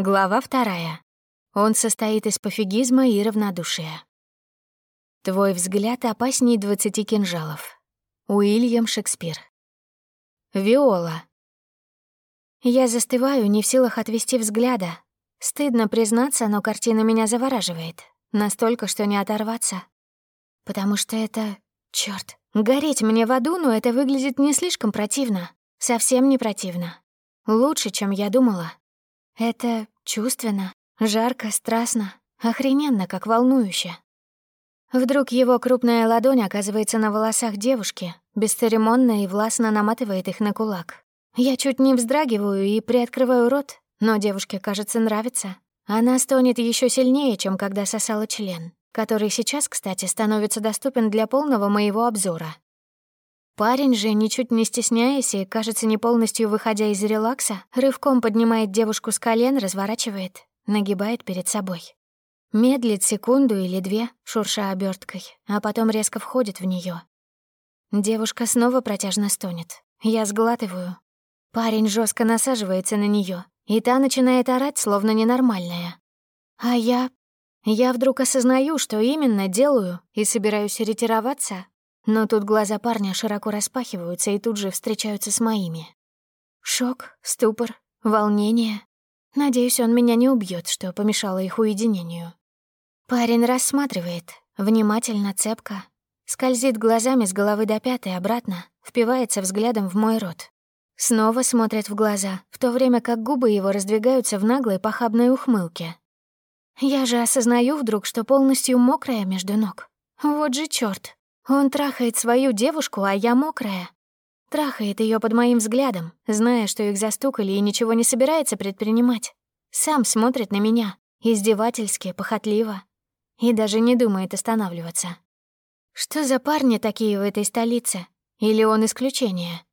Глава вторая. Он состоит из пофигизма и равнодушия. Твой взгляд опасней двадцати кинжалов. Уильям Шекспир. Виола. Я застываю, не в силах отвести взгляда. Стыдно признаться, но картина меня завораживает. Настолько, что не оторваться. Потому что это... Чёрт, гореть мне в аду, но это выглядит не слишком противно. Совсем не противно. Лучше, чем я думала. Это чувственно, жарко, страстно, охрененно, как волнующе. Вдруг его крупная ладонь оказывается на волосах девушки, бесцеремонно и властно наматывает их на кулак. Я чуть не вздрагиваю и приоткрываю рот, но девушке, кажется, нравится. Она стонет еще сильнее, чем когда сосала член, который сейчас, кстати, становится доступен для полного моего обзора. Парень же, ничуть не стесняясь и, кажется, не полностью выходя из релакса, рывком поднимает девушку с колен, разворачивает, нагибает перед собой. Медлит секунду или две, шурша оберткой, а потом резко входит в нее. Девушка снова протяжно стонет. Я сглатываю. Парень жестко насаживается на нее, и та начинает орать, словно ненормальная. А я... Я вдруг осознаю, что именно делаю, и собираюсь ретироваться, но тут глаза парня широко распахиваются и тут же встречаются с моими. Шок, ступор, волнение. Надеюсь, он меня не убьет, что помешало их уединению. Парень рассматривает, внимательно, цепко, скользит глазами с головы до пятой обратно, впивается взглядом в мой рот. Снова смотрит в глаза, в то время как губы его раздвигаются в наглой похабной ухмылке. Я же осознаю вдруг, что полностью мокрая между ног. Вот же чёрт. Он трахает свою девушку, а я мокрая. Трахает ее под моим взглядом, зная, что их застукали и ничего не собирается предпринимать. Сам смотрит на меня, издевательски, похотливо. И даже не думает останавливаться. Что за парни такие в этой столице? Или он исключение?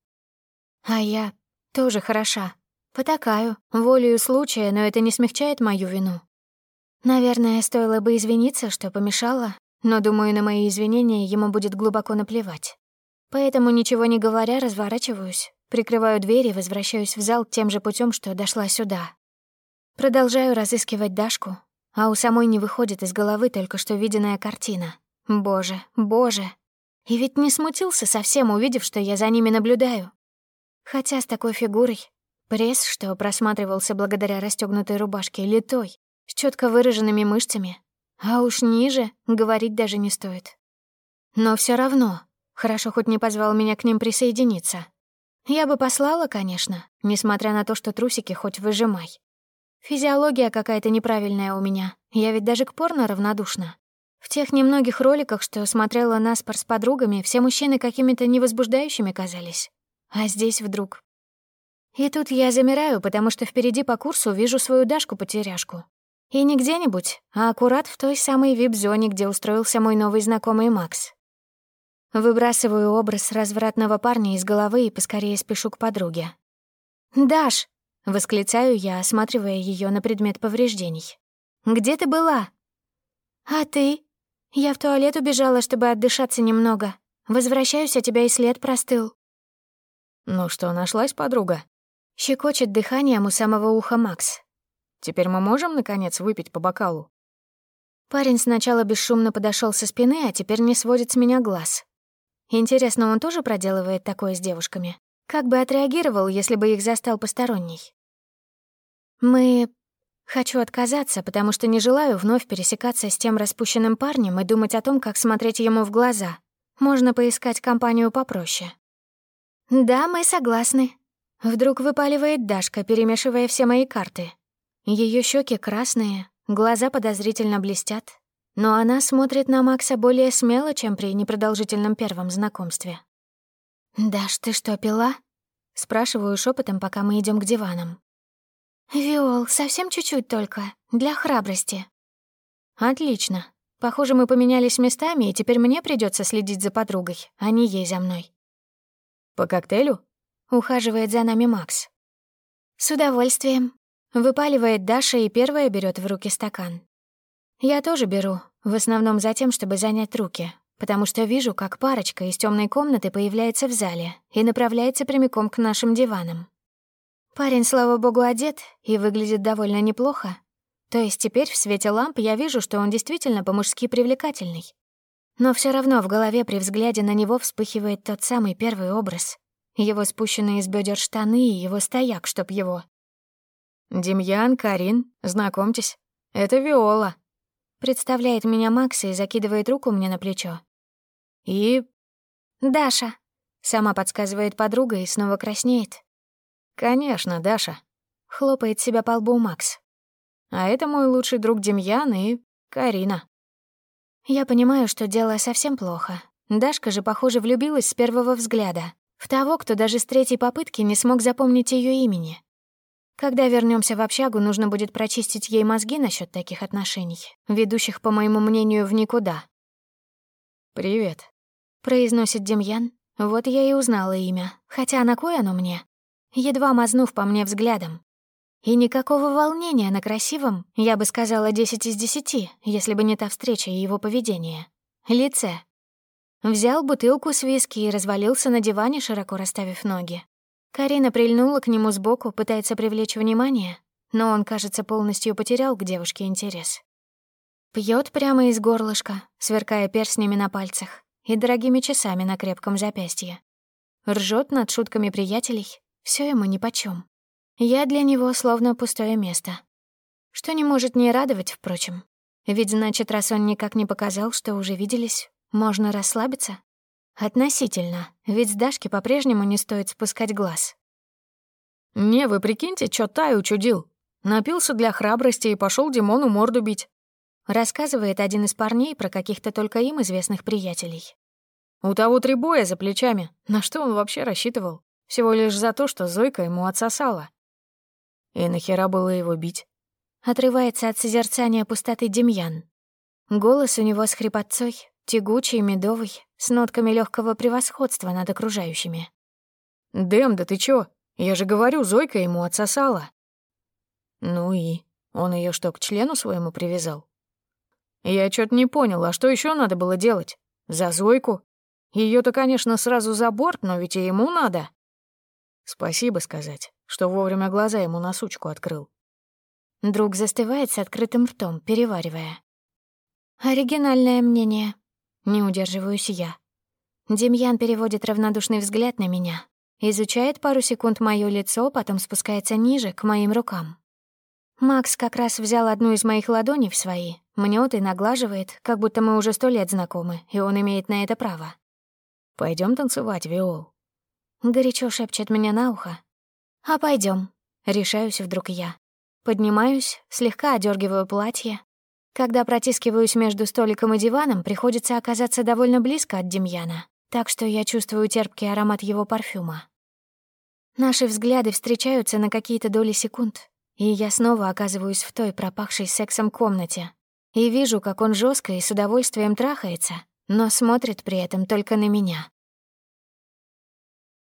А я тоже хороша. Потакаю, волею случая, но это не смягчает мою вину. Наверное, стоило бы извиниться, что помешала, но, думаю, на мои извинения ему будет глубоко наплевать. Поэтому, ничего не говоря, разворачиваюсь, прикрываю дверь и возвращаюсь в зал тем же путем, что дошла сюда. Продолжаю разыскивать Дашку, а у самой не выходит из головы только что виденная картина. Боже, боже. И ведь не смутился совсем, увидев, что я за ними наблюдаю. Хотя с такой фигурой, пресс, что просматривался благодаря расстёгнутой рубашке, литой, с четко выраженными мышцами, а уж ниже говорить даже не стоит. Но все равно, хорошо хоть не позвал меня к ним присоединиться. Я бы послала, конечно, несмотря на то, что трусики хоть выжимай. Физиология какая-то неправильная у меня, я ведь даже к порно равнодушна. В тех немногих роликах, что смотрела наспор с подругами, все мужчины какими-то невозбуждающими казались. А здесь вдруг... И тут я замираю, потому что впереди по курсу вижу свою Дашку-потеряшку. И не где-нибудь, а аккурат в той самой вип-зоне, где устроился мой новый знакомый Макс. Выбрасываю образ развратного парня из головы и поскорее спешу к подруге. «Даш!» — восклицаю я, осматривая ее на предмет повреждений. «Где ты была?» «А ты?» «Я в туалет убежала, чтобы отдышаться немного. Возвращаюсь, а тебя и след простыл». «Ну что, нашлась подруга?» Щекочет дыханием у самого уха Макс. Теперь мы можем, наконец, выпить по бокалу?» Парень сначала бесшумно подошел со спины, а теперь не сводит с меня глаз. Интересно, он тоже проделывает такое с девушками? Как бы отреагировал, если бы их застал посторонний? Мы... Хочу отказаться, потому что не желаю вновь пересекаться с тем распущенным парнем и думать о том, как смотреть ему в глаза. Можно поискать компанию попроще. «Да, мы согласны». Вдруг выпаливает Дашка, перемешивая все мои карты. Ее щеки красные, глаза подозрительно блестят, но она смотрит на Макса более смело, чем при непродолжительном первом знакомстве. «Даш, ты что, пила?» — спрашиваю шепотом, пока мы идем к диванам. «Виол, совсем чуть-чуть только, для храбрости». «Отлично. Похоже, мы поменялись местами, и теперь мне придется следить за подругой, а не ей за мной». «По коктейлю?» — ухаживает за нами Макс. «С удовольствием», Выпаливает Даша и первая берет в руки стакан. Я тоже беру, в основном за тем, чтобы занять руки, потому что вижу, как парочка из темной комнаты появляется в зале и направляется прямиком к нашим диванам. Парень, слава богу, одет и выглядит довольно неплохо. То есть теперь в свете ламп я вижу, что он действительно по-мужски привлекательный. Но все равно в голове при взгляде на него вспыхивает тот самый первый образ. Его спущенные из бедер штаны и его стояк, чтоб его. «Демьян, Карин, знакомьтесь, это Виола», — представляет меня Макс и закидывает руку мне на плечо. «И...» «Даша», — сама подсказывает подруга и снова краснеет. «Конечно, Даша», — хлопает себя по лбу Макс. «А это мой лучший друг Демьян и Карина». Я понимаю, что дело совсем плохо. Дашка же, похоже, влюбилась с первого взгляда. В того, кто даже с третьей попытки не смог запомнить ее имени. Когда вернемся в общагу, нужно будет прочистить ей мозги насчет таких отношений, ведущих, по моему мнению, в никуда. «Привет», — произносит Демьян. Вот я и узнала имя, хотя на кое оно мне? Едва мазнув по мне взглядом. И никакого волнения на красивом, я бы сказала, 10 из 10, если бы не та встреча и его поведение. Лице. Взял бутылку с виски и развалился на диване, широко расставив ноги. Карина прильнула к нему сбоку, пытается привлечь внимание, но он, кажется, полностью потерял к девушке интерес. Пьет прямо из горлышка, сверкая перстнями на пальцах и дорогими часами на крепком запястье. Ржет над шутками приятелей, все ему нипочём. Я для него словно пустое место. Что не может не радовать, впрочем. Ведь значит, раз он никак не показал, что уже виделись, можно расслабиться. Относительно, ведь с Дашки по-прежнему не стоит спускать глаз. «Не, вы прикиньте, чё Тай учудил. Напился для храбрости и пошел Димону морду бить», рассказывает один из парней про каких-то только им известных приятелей. «У того три боя за плечами. На что он вообще рассчитывал? Всего лишь за то, что Зойка ему отсосала». «И нахера было его бить?» Отрывается от созерцания пустоты Демьян. Голос у него с хрипотцой, тягучий, медовый, с нотками легкого превосходства над окружающими. «Дэм, да ты чё? Я же говорю, Зойка ему отсосала». «Ну и? Он ее что, к члену своему привязал?» «Я чё-то не понял, а что еще надо было делать? За Зойку? ее то конечно, сразу за борт, но ведь и ему надо». «Спасибо сказать, что вовремя глаза ему на сучку открыл». Друг застывает с открытым ртом, переваривая. «Оригинальное мнение», не удерживаюсь я. Демьян переводит равнодушный взгляд на меня, изучает пару секунд моё лицо, потом спускается ниже, к моим рукам. Макс как раз взял одну из моих ладоней в свои, мнёт и наглаживает, как будто мы уже сто лет знакомы, и он имеет на это право. Пойдем танцевать, Виол?» Горячо шепчет меня на ухо. «А пойдем. решаюсь вдруг я. Поднимаюсь, слегка одергиваю платье, когда протискиваюсь между столиком и диваном, приходится оказаться довольно близко от Демьяна, так что я чувствую терпкий аромат его парфюма. Наши взгляды встречаются на какие-то доли секунд, и я снова оказываюсь в той пропахшей сексом комнате и вижу, как он жестко и с удовольствием трахается, но смотрит при этом только на меня.